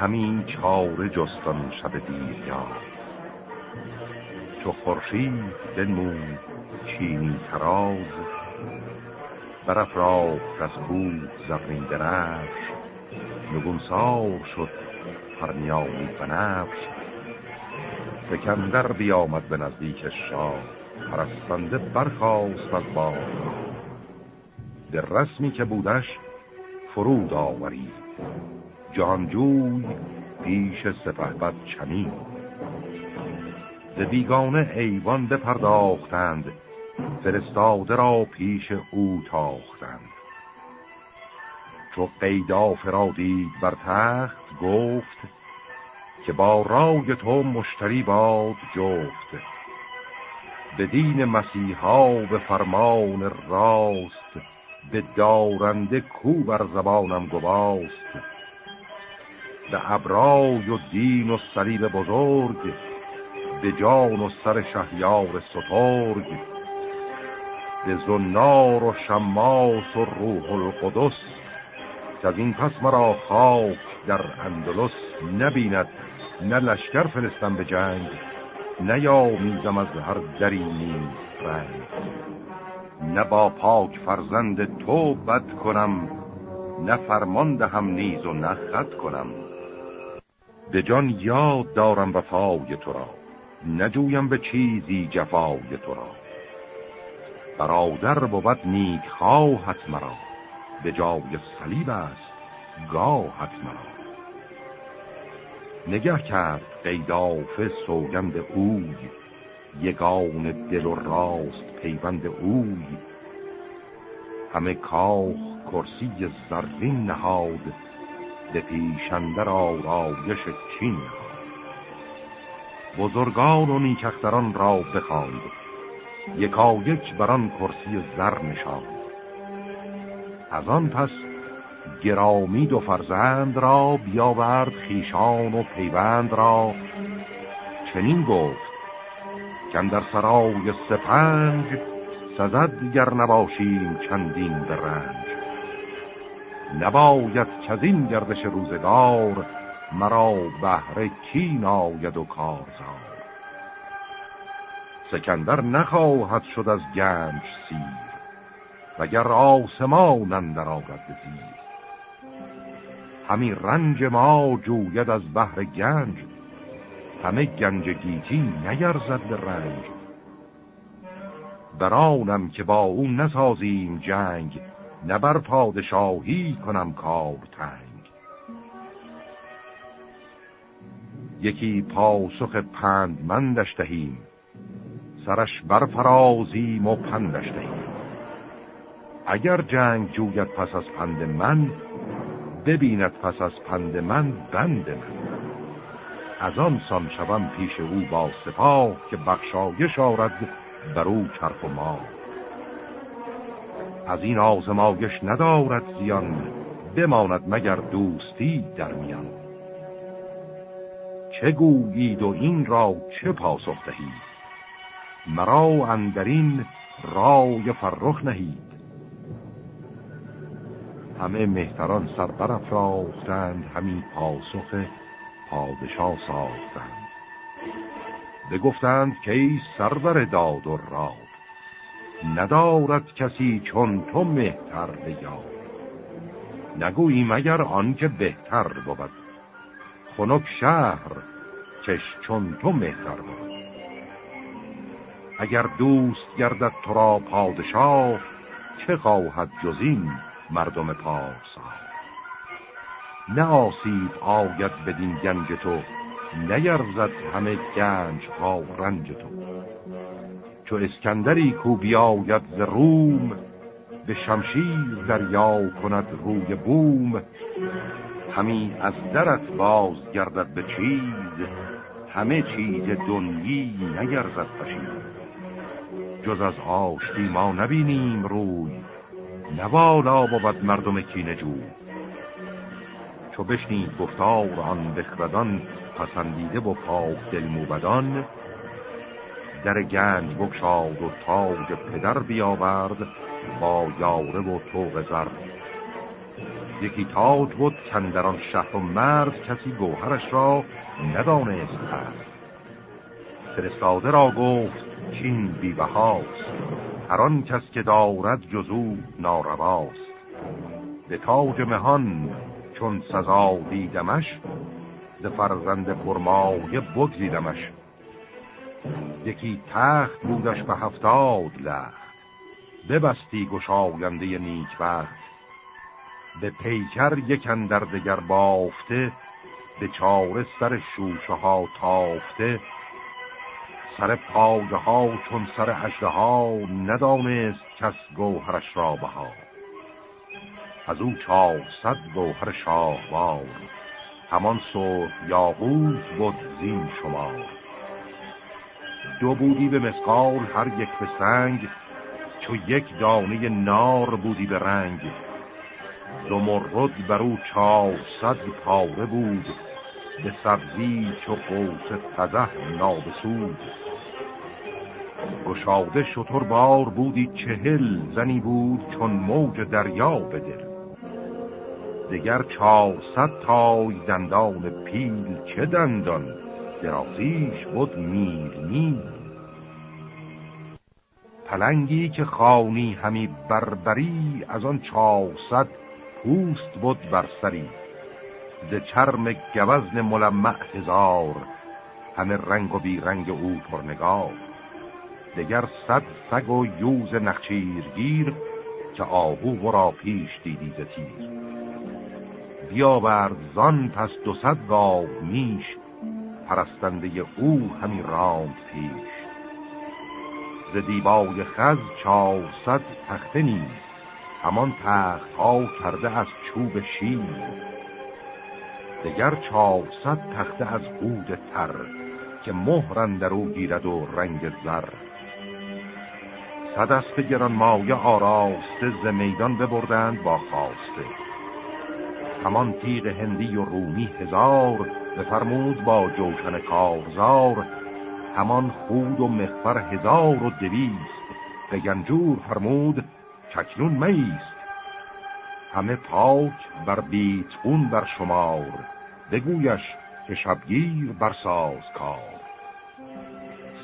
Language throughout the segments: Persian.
همین چاره جستان شب دیر یا چو خورشید بنمود چینی تراز برافراخت از کود زرین درفش نگونسار شد پرنیانی بنفش. سکندر بیامد به نزدیک شاه پرستنده برخواست از بار. در رسمی که بودش فرود آورید. جانجوی پیش سپهبد چنین ز بیگانه ایوان بپرداختند فرستاده را پیش او تاختند. چو قیداف را دید بر تخت گفت که با رای تو مشتری باد جفت. به دین مسیحا به فرمان راست به دارنده کو بر زبانم گواست. به ابرای و دین و صلیب بزرگ به جان و سر شهیار سترگ به زنار و شماس و روح القدس که از این پس مرا خاک در اندلس نبیند نه لشکر فرستم به جنگ نه میزم از هر دری نیز رنگ. نه با پاک فرزند تو بد کنم نه فرمان دهم نیز و نه خط کنم. به جان یاد دارم وفای تو را. نجویم به چیزی جفای تو را. برادر بود نیک خواهت مرا. به جای صلیب است گاهت مرا. نگه کرد قیداف سوگند اوی. یگان دل و راست پیوند اوی. همه کاخ کرسی زرین نهاد. به پیشندر آرایش چین. بزرگان و نیکختران را بخواند. یکا یک بران کرسی زر نشاند. از آن پس گرامی دو فرزند را بیاورد خیشان و پیوند را. چنین گفت که در سرای سپنج سزد گر نباشیم چندین به نباید که از این گردش روزگار مرا بهره کی ناید و کارزار. سکندر نخواهد شد از گنج سیر وگر آسمان اندر آرد زیر. همین رنج ما جوید از بحر گنج همه گنج گیتی نگرزد به رنج. برانم که با او نسازیم جنگ نبر پادشاهی کنم کار تنگ. یکی پاسخ پندمندش دهیم سرش برفرازیم و پندش دهیم. اگر جنگ جوید پس از پند من ببیند پس از پند من بند من. از آن سان شوم پیش او با سپاه که بخشایش آرد بر او چرخ و ما از این آزمایش ندارد زیان بماند مگر دوستی در میان. چه گویید و این را چه پاسخ دهید؟ مرا اندرین رای فرخ نهید. همه مهتران سر برافراختند همین پاسخ پادشاه ساختند. بگفتند که ای سرور داد و راد. ندارد کسی چون تو مهتر بیاد نگویی مگر آنکه بهتر بود. خنک شهر چش چون تو مهتر بود. اگر دوست گردد تو را پادشاه چه خواهد جزین مردم پارسا؟ نه آسیب آید بدین گنج تو نیرزد همه گنج ها رنج تو. چو اسکندری کو بیاید ز روم به شمشیر دریا کند روی بوم. همی از درت باز گردد به چیز همه چیز دنیی نگرزد پشید جز از آشتی ما نبینیم روی نوالا بود مردم کینه جو چو بشنید گفتار آن بخردان پسندیده و پاک دل موبدان در گنج بکشاد و تاج پدر بیاورد با یاره و توق زر یکی تاج بود کندران شهر و مرد کسی گوهرش را ندانست هست فرستاده را گفت چین بیبهاست. هر آن کس که دارد جزو نارواست. به تاج مهان چون سزا دیدمش ز فرزند پرمایه بگزیدمش. یکی تخت بودش به هفتاد لخت. ببستی گشاینده نیک وقت به پیکر یکن در دگر بافته به چاره سر شوشه ها تافته. سر پاده ها چون سر اجده ها ندانست کس گوهرش را بها. از او چهارصد گوهر شاهوار. همان سرخ یاقوت بود زین شمار. دو بودی به مسقال هر یک به سنگ. چو یک دانه نار بودی به رنگ. زمرد بر او چهارصد پاره بود. به سبزی چو قوس تزه نابسود. گشاده شطور بار بودی چهل زنی بود چون موج دریا به دل. دگر چهارصد تای دندان پیل چه دندان؟ درازیش بود میل میل پلنگی که خانی همی بربری از آن چهارصد پوست بود بر سری. ز چرم گوزن ملمع هزار همه رنگ و بیرنگ او پرنگار. دگر صد سگ و یوز نخچیرگیر که آهو و را پیش دیدی ز تیر. بیاورد زان پس دو صد گاو میش پرستنده او همی راند پیش. ز دیبای خز چهارصد تخته نیست همان تخت ها کرده از چوب شیر. دگر چهارصد تخته از عود تر که مهرن در او گیرد و رنگ زر. صد اسب گران مایه آراسته ز میدان ببردند با خواسته. همان تیغ هندی و رومی هزار بفرمود با جوشن کارزار. همان خود و مخفر هزار و دویست به گنجور فرمود چکنون میست. همه پاک بر بیتون بر شمار بگویش که شبگیر برساز کار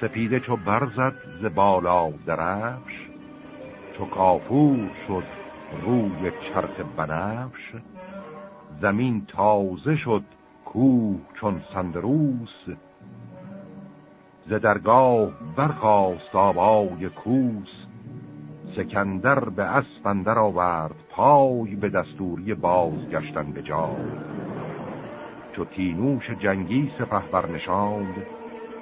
سپیده چو برزد ز بالا درفش چو کافور شد روی چرخ بنفش زمین تازه شد کوه چون سندروس. ز درگاه برخاست آبای کوس سکندر به اسفندر آورد پای به دستوری بازگشتن به جای. چو تینوش جنگی سپه برنشاند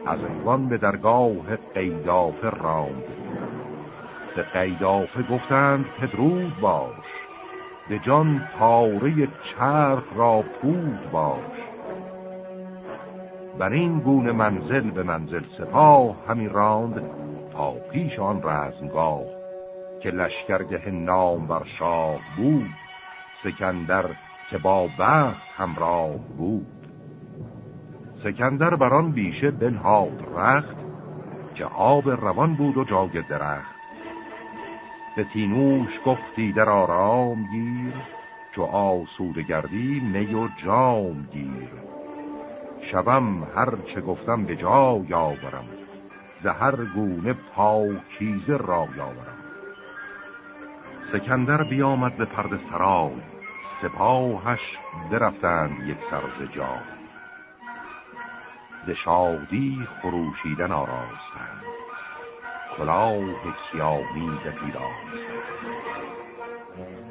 از ایوان به درگاه قیدافه راند. به قیدافه گفتند پدرود باش. به جان پاره چرخ را پود باش. بر این گونه منزل به منزل سپاه همی راند تا پیش آن رزمگاه که لشکرگه نام بر شاه بود سکندر که با بخت همراه بود. سکندر بران بیشه بنهاد رخت که آب روان بود و جای درخت. به تینوش گفتی در آرام گیر چو آسوده گردی می و جام گیر. شبم هر چه گفتم به جا یاورم زهر گونه پاکیزه را یاورم. سکندر بیامد به پرد سرای سپاهش درفتند یک سرز جا ز شادی خروشیدن آراستند. کلاه کیانی دپیراستند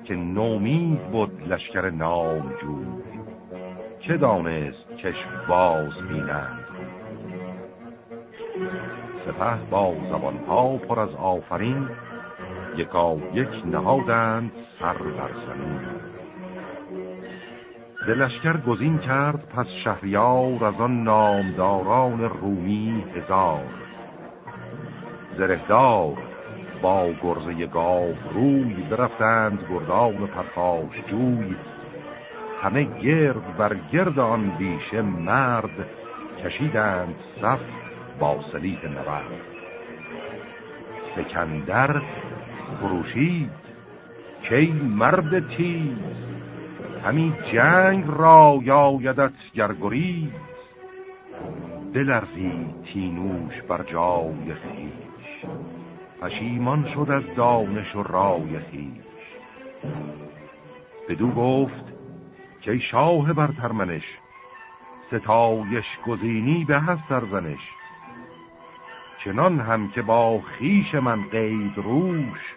که نومید بود لشکر نامجوی. چه دانست چشم باز بینند. سپه با زبان ها پر از آفرین یکا یک نهادند سر بر زمین. گزین کرد پس شهریار از آن نامداران رومی هزار. زرهدار با گرزه گاو روی برفتند گردان پرخاش جوی. همه گرد بر گرد آن بیشه مرد کشیدند صف با سلیح نبرد. سکندر خروشید کی مرد تیز؟ همی جنگ را یایدت گرگریز دلرزی تینوش بر جای خیش پشیمان شد از دانش و رای خیش بدو گفت که شاه بر ترمنش ستایش گزینی به هست سرزنش. چنان هم که با خیش من قید روش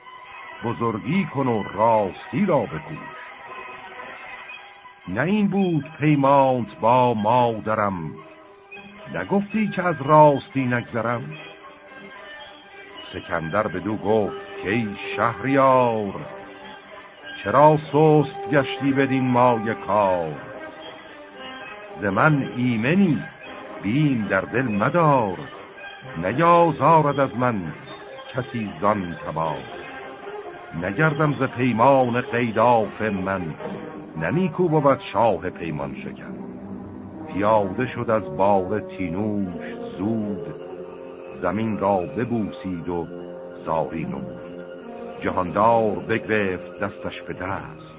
بزرگی کن و راستی را بکوش. نه این بود پیمانت با مادرم نگفتی که از راستی نگذرم؟ سکندر بدو گفت که شهریار چرا سست گشتی بدین مای کار؟ ز من ایمنی بیم در دل مدار نیازارد از من کسی زان تبار نگردم ز پیمان قیداف من ننیکو بود شاه پیمان شکن. پیاده شد از بار تینوش زود زمین را ببوسید و زاری نمود. جهاندار بگرفت دستش به دست.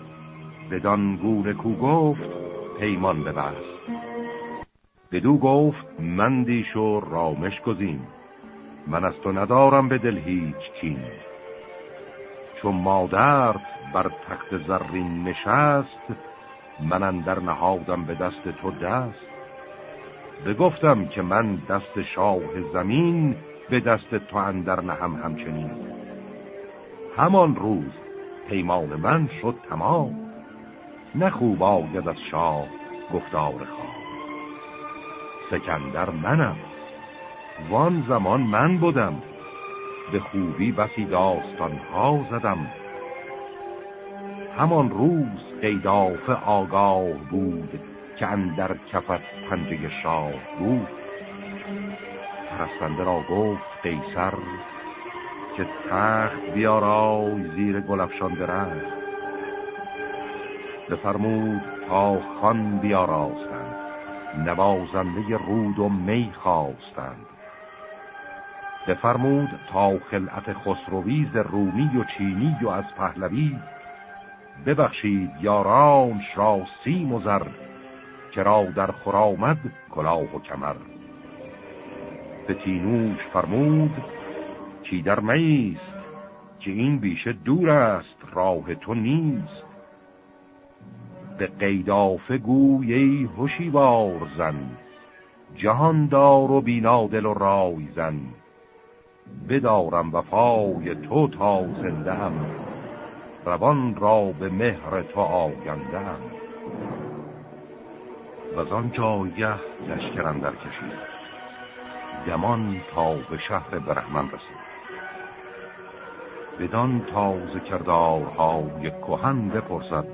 بدان گونه کو گفت پیمان ببست. بدو گفت مندیش و رامش گزین. من از تو ندارم به دل هیچ کین چون مادر بر تخت زرین نشست من در نهادم به دست تو دست. بگفتم که من دست شاه زمین به دست تو اندر نهم همچنین. همان روز پیمان من شد تمام. نخوب آید از شاه گفتار خواه. سکندر منم. وان زمان من بودم. به خوبی بسی داستان ها زدم. همان روز قیداف آگاه بود که اندر کفت پنجه شاه بود پرستنده را گفت قیصر که تخت بیارای زیر گلفشان درخت بفرمود تا خان بیاراستند نوازنده رود و می خواستند. بفرمود تا خلعت خسرویز رومی و چینی و از پهلوی ببخشید یارانش را سیم و را در خرامد کلاه و کمر. به تینوش فرمود چی در میست که این بیشه دور است راه تو نیست. به قیدافه گوی هوشیوار زن جهاندار و بینادل و رای زن. بدارم وفای تو تا زنده هم روان را به مهر تو آگنده هم و آن جایه لشکرم در کشید. گمان تا به شهر برهمن رسید. بدان تازه کردارهای کهن بپرسد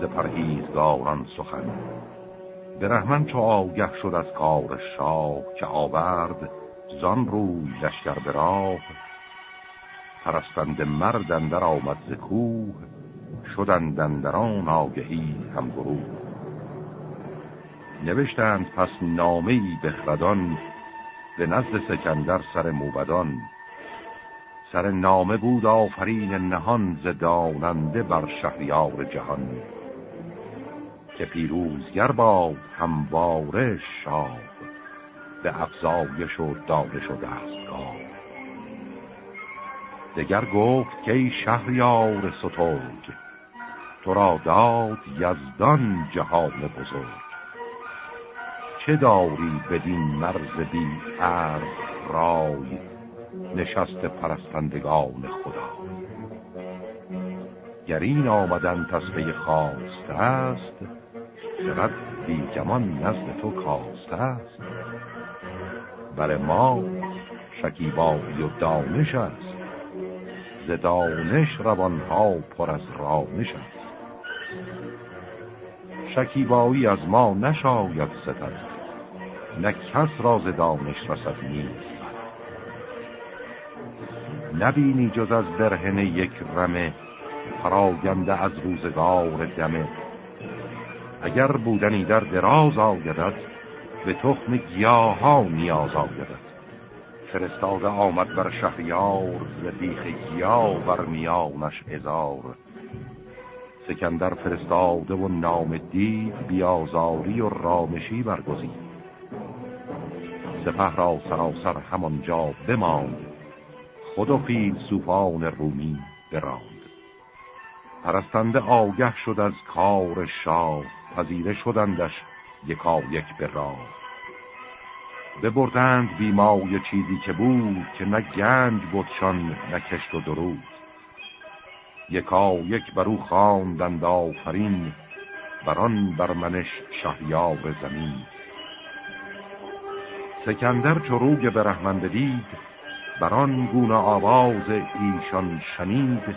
ز پرهیزگاران سخن. برهمن چو آگه شد از کار شاه که آورد زان روی لشکر به راه. پرستند مرد در آمد ز کوه شدند در آن آگهی هم گروه. نوشتند پس نامه بخردان به نزد سکندر سر موبدان. سر نامه بود آفرین نهان ز داننده بر شهریار جهان که پیروزگر باد همواره شاه به افزایش و دانش و دستگاه. دگر گفت که شهریار ستوگ تو را داد یزدان جهان بزرگ. چه داری بدین مرز بی ارز رای نشست پرستندگان خدا؟ گر این آمدن تصفه خواست است خرد بی گمان نزد تو کاسته است. بر ما شکیبایی و دانش است. ز دانش روانها پر از رانش است. شکیبایی از ما نشاید ستد. نه کس راز دانش رسد نیست. نبینی جز از برهن یک رمه پراگنده از روزگار دمه. اگر بودنی در دراز آیدد به تخم گیاه ها نیاز آیدد فرستاده آمد بر شهریار ز بیخ گیاه بر میانش ازار سکندر فرستاده و نام دید بیازاری و رامشی برگزید. سپه را سراسر همانجا بماند. خود و فیلسوفان رومی براند. پرستنده آگه شد از کار شاه پذیره شدندش یکا یک به راه. ببردند بیمای چیزی که بود که نه گنج بودشان نه کشت و درود. یکا یک برو خواندند آفرین بران برمنش شهیاب زمین. سکندر چروگ برهمند دید بران گونه آواز ایشان شنید.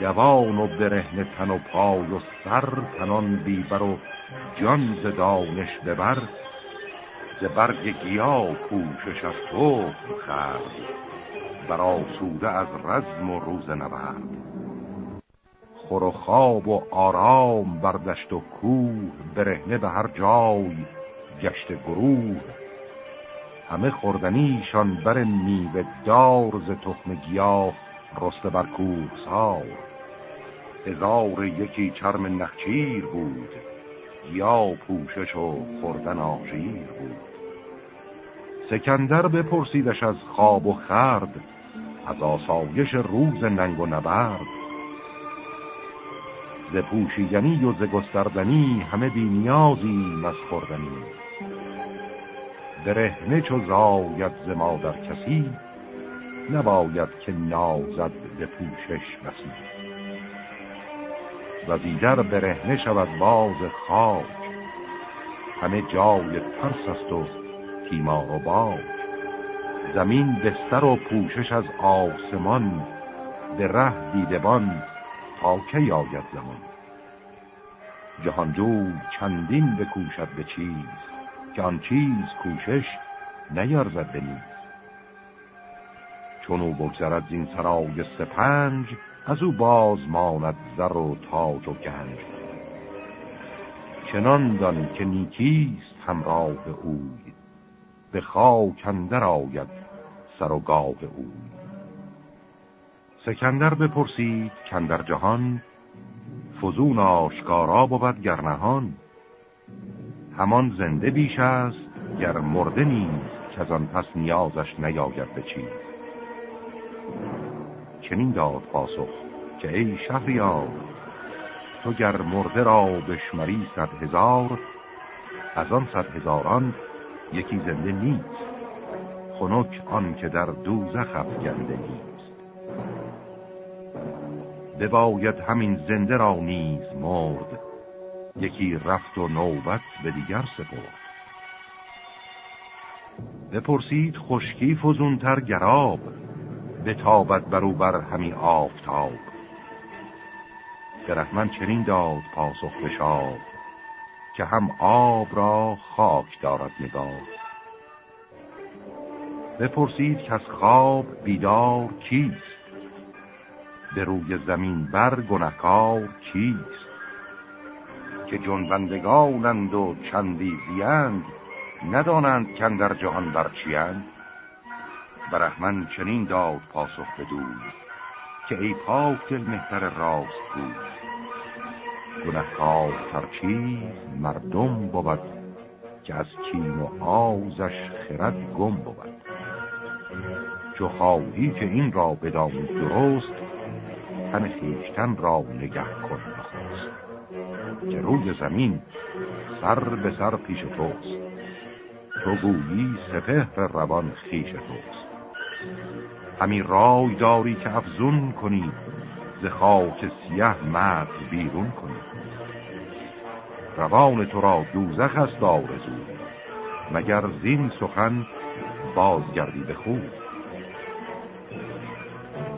دوان و برهن تن و پای و سر تنان بیبر و جان ز دانش ببر. ز برگ گیا پوشش از تو خرد بر سوده از رزم و روز نبرد خور و خواب و آرام بردشت و کوه برهنه به هر جای گشت گروه همه خوردنیشان بر میوه دار ز تخم گیاه رسته بر کوه سار هزار یکی چرم نخچیر بود یا پوشش و خوردن آشیر بود. سکندر بپرسیدش از خواب و خرد از آسایش روز ننگ و نبرد. ز پوشیدنی و ز گستردنی همه بی نیازی از خوردنی. برهنه چو زاید ز مادر کسی نباید که نازد به پوشش بسی. و دیگر برهنه شود باز خاک همه جای ترس است و تیمار و باک. زمین بستر و پوشش از آسمان به ره دیدبان تا که یاید زمان. جهانجو چندین بکوشد به چیز که آن چیز کوشش نیارزد به چون او بگذرد زین سرای سپنج از او باز ماند زر و تاج و گنج. چنان دان که نیکیست همراه اوی به خاک اندر آید سر و گاه اوی. سکندر بپرسید کندر جهان فزون آشکارا بود گرنهان همان زنده بیش است گر مرده نیست که از آن پس نیازش نیاید به چیز. چنین داد پاسخ که ای شهریار تو گر مرده را بشمری صد هزار از آن صد هزاران یکی زنده نیست. خنک آن که در دوزخ افگنده نیست. بباید همین زنده را نیز مرد یکی رفت و نوبت به دیگر سپرد. بپرسید خشکی فزونتر گراب به تابت برو بر همی آفتاب. برحمن چنین داد پاسخ بشاد که هم آب را خاک دارد نگاه. بپرسید که از خواب بیدار کیست؟ به روی زمین بر گنهکار کیست؟ که جنبندگانند و چندی زیند ندانند کن در جهان برچیند برحمن چنین داد پاسخ بدون که ای پاک دل مهتر راست بود. گنهکار چیز مردم بود که از کین و آزش خرد گم بود. چو خواهی که این را بدانی درست تن خیشتن را نگه کن. که روی زمین سر به سر پیش توست. تو گویی سپهر روان خیش توست. همین رای داری که افزون کنی ز خاک سیه مرد بیرون کنی. روان تو را دوزخ است آرزو مگر زین سخن بازگردی به خوب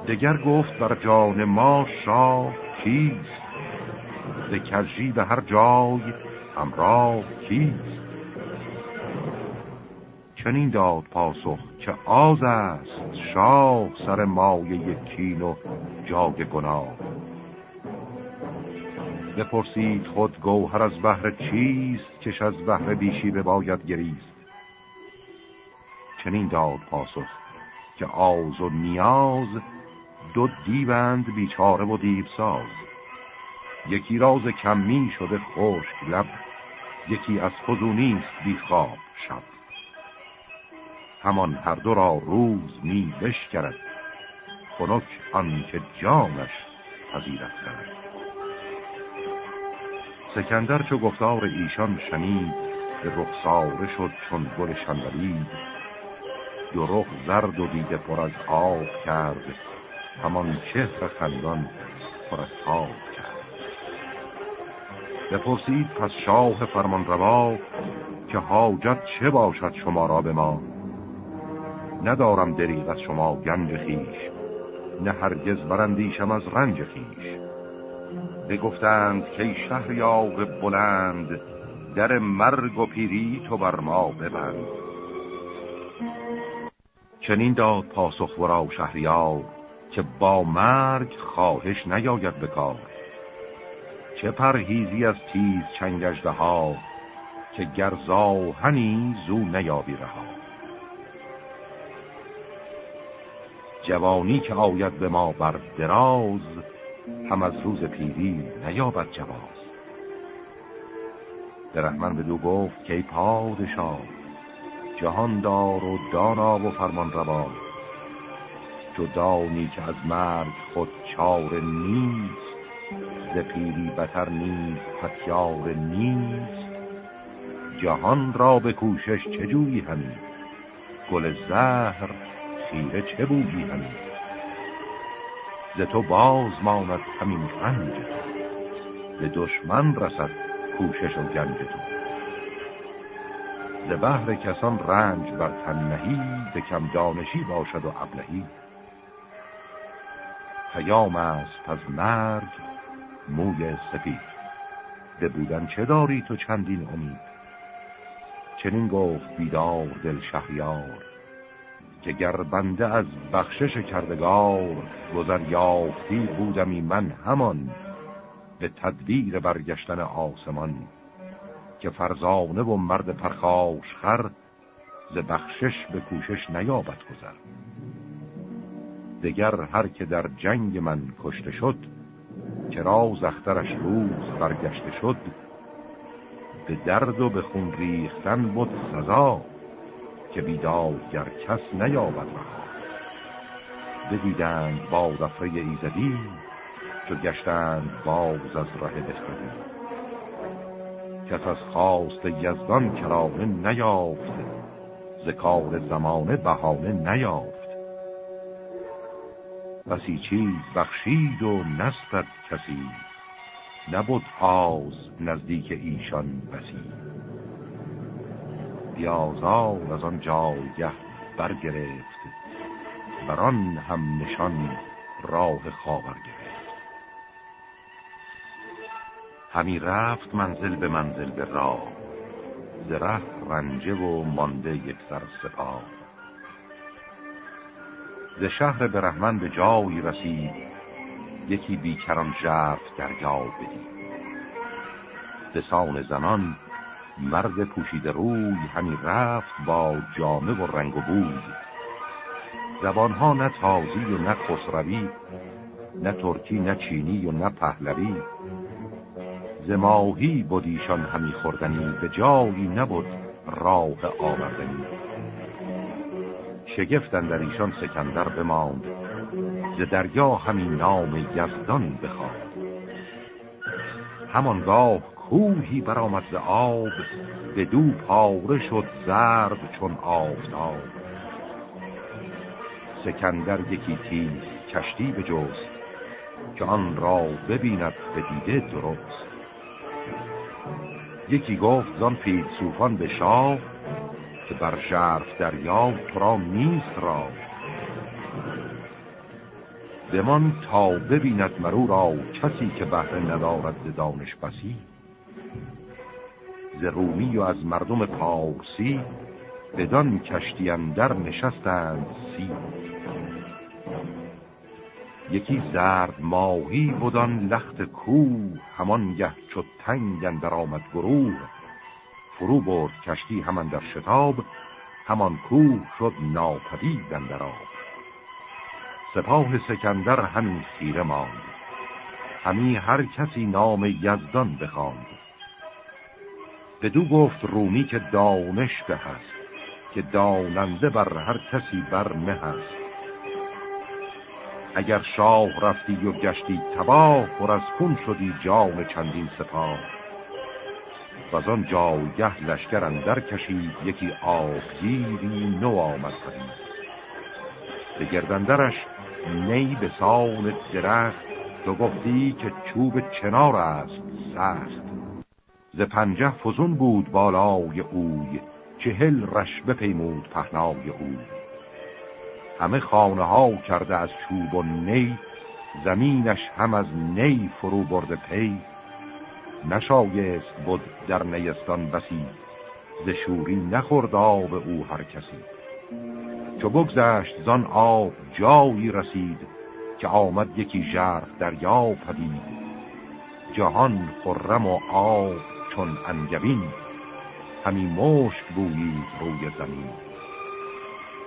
دگر گفت بر جان ما شاه کیست ز کجی به هر جای همراه کیست؟ چنین داد پاسخ که آز است شاه سر مایه کین و جاگ گناه. بپرسید خود گوهر از بحر چیست کش از بحر بیشی به باید گریست؟ چنین داد پاسخ که آز و نیاز دو دیوند بیچاره و دیو ساز یکی راز کمی شده خشک لب یکی از فزونیست بیخواب شب. همان هر دو را روز می بشکرد خنک آن که جانش پذیرت کرد. سکندر چو گفتار ایشان شنید به رخساره شد چون گل شنبلید. دو رخ زرد و دیده پر از آب کرد همان چهر خندان پر از تاب بپرسید پس شاه فرمان روا که حاجت چه باشد شما را به ما؟ ندارم دریغ از شما گنج خیش نه هرگز برندیشم از رنج خیش بگفتند که شهریار بلند در مرگ و پیری تو بر ما ببند. چنین داد پاسخ ورا شهریار که با مرگ خواهش نیاید بکار چه پرهیزی از تیز چنگجده ها که گرزاهنی زو نیابی رها جوانی که آید به ما بر دراز هم از روز پیری نیابد جواز. درحمن به دو گفت که پادشاه جهاندار و دانا و فرمان روا. تو دانی که از مرگ خود چار نیست ز پیری بتر نیست پتیار نیست. جهان را به کوشش چه جویی همی؟ گل زهر خیره چه بودی همی؟ ز تو باز ماند همین رنج به دشمن رسد کوشش و گنج تو. ز بهر کسان رنج بر تن نهی به کم دانشی باشد و ابلهی. پیام است از مرگ موی سفید. به بودن چه داری تو چندین امید؟ چنین گفت بیدار دل شهریار که گر بنده از بخشش کردگار گذر یافتی بودمی من همان به تدبیر برگشتن آسمان که فرزانه و مرد پرخاش خر ز بخشش به کوشش نیابد گذر. دگر هر که در جنگ من کشته شد که راز اخترش روز برگشته شد به درد و به خون ریختن بود سزا که گر کس نیابد رها. بدیدند با دفره ایزدی چو گشتند باز از راه بخردی کس از خواست یزدان کرانه نیافت ز کار زمانه بهانه نیافت بسی چیز بخشید و نستد کسی. نبود آز نزدیک ایشان بسی. بیازار از آن جایگه برگرفت. بران هم نشان راه خاور گرفت. همی رفت منزل به منزل به راه. زره رنجه و مانده یک سر سپاه. ز شهر برهمن به جایی رسید یکی بیکران ژرف در جا بدید دسان زنان مرد پوشیده روی همی رفت با جامه و رنگ و بوی. زبانها نه تازی و نه خسروی نه ترکی نه چینی و نه پهلوی. زماهی بودیشان همی خوردنی به جایی نبود راه آوردنی. شگفتن در ایشان سکندر بماند ز دریا همین نام یزدان بخواد همانگاه کوهی برآمد ز آب به دو پاره شد زرد چون آفتاب. سکندر یکی تیز کشتی به جست که آن را ببیند به دیده درست. یکی گفت زان پید سوفان به شاه که بر شرف دریا را نیست را بمان تا ببیند مرو را کسی که بهره ندارد دانش بسی ز و از مردم پارسی بدان کشتی اندر نشستند سی. یکی زرد ماهی بودان لخت کوه همان گه چو تنگ اندر آمد گروه. فرو برد کشتی همان در شتاب همان کوه شد ناپدید اندر آب. سپاه سکندر همین خیره ماند. همی هر کسی نام یزدان بخواند. بدو گفت رومی که دانش به هست که داننده بر هر کسی بر مه هست. اگر شاه رفتی و گشتی تباه پر از خون شدی جان چندین سپاه. و آن جایگه لشکر اندر کشید یکی آبگیری نو آمد پدید. به گردندرش نی به سان درخت تو گفتی که چوب چنار است سخت. ز پنجه فزون بود بالای اوی چهل رش بپیمود پهنای اوی. همه خانه ها کرده از چوب و نی زمینش هم از نی فرو برده پی. نشایست بود در نیستان بسی ز شوری نخورد آب او هر کسی. چو بگذشت زان آب جایی رسید که آمد یکی ژرف دریا پدید. جهان خرم و آب چون انگبین همی مشک بویید روی زمین.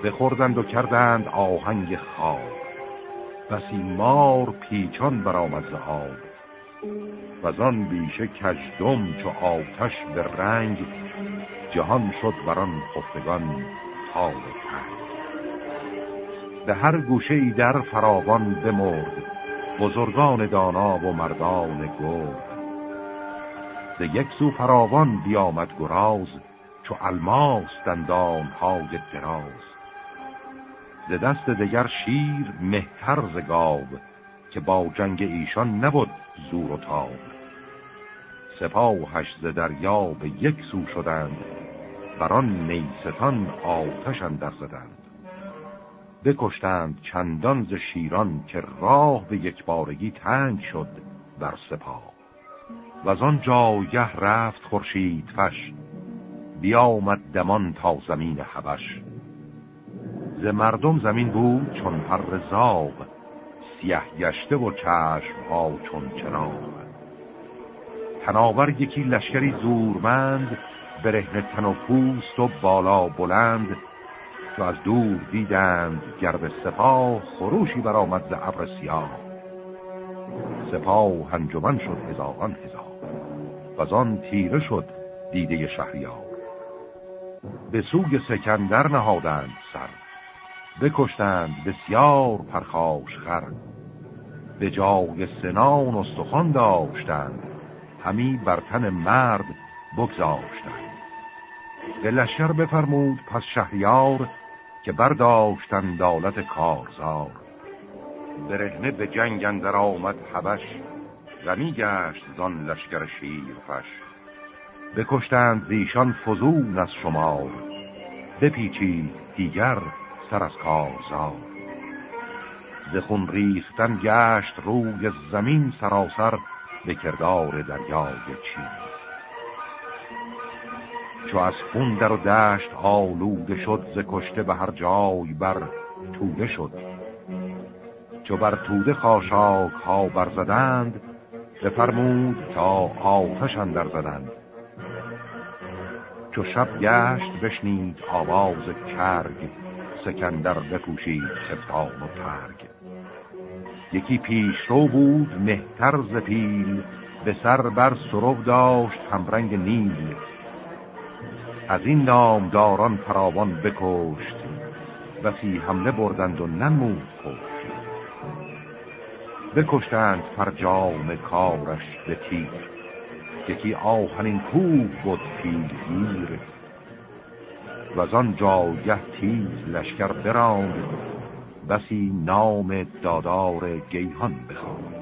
بخوردند و کردند آهنگ خواب بسی مار پیچان برآمد ز آب. و آن بیشه کجدم چو آتش به رنگ جهان شد بران خفتگان حال تنگ. به هر گوشه ای در فراوان بمرد بزرگان دانا و مردان گرد. ز یک سو فراوان بیامد گراز چو الماس دندان های دراز. ز دست دگر شیر مهتر ز گاو که با جنگ ایشان نبود زور و تاب. سپاهش ز دریا به یک سو شدند بران نیستان آتش اندر زدند. بکشتند چندان ز شیران که راه به یک بارگی تنگ شد بر سپاه. و از آن جایه رفت خورشید فش بیامد دمان تا زمین حبش. ز مردم زمین بود چون پر زاغ سیه گشته و چشم ها چون چناغ تناور یکی لشکری زورمند برهن تن و پوست و بالا بلند که از دور دیدند گرد سپاه خروشی برآمد ز ابر سیاه. سپاه هنجمن شد هزاران هزار و آن تیره شد دیده شهریار. به سوی سکندر نهادند سر. بکشتند بسیار پرخاش خر. به جای سنان و استخوان داشتند. همی بر تن مرد بگذاشتند. به لشکر بفرمود پس شهریار که برداشتن دالت کارزار. برهنه به جنگ اندر آمد حبش. غمی گشت زان لشکر شیرفش. بکشتند زیشان فزون از شمار. بپیچید دیگر سر از کارزار. زخون ریختن گشت روی زمین سراسر به کردار دریای چین. چو از خون در و دشت آلوده شد ز کشته به هر جای بر توده شد. چو بر توده خاشاک ها برزدند بفرمود تا آتش اندر زدند. چو شب گشت بشنید آواز کرگ سکندر بپوشید خفتان و ترگ. یکی پیش رو بود مهتر پیل به سر بر سرو داشت همرنگ نیل. از این نامداران فراوان بکشت بسی حمله بردند و نمود کشت. بکشتند فرجام کارش به تیر یکی آهنین کوه بود پیلگیر و آن جایه تیز لشکر براند بسی نام دادار گیهان بخواند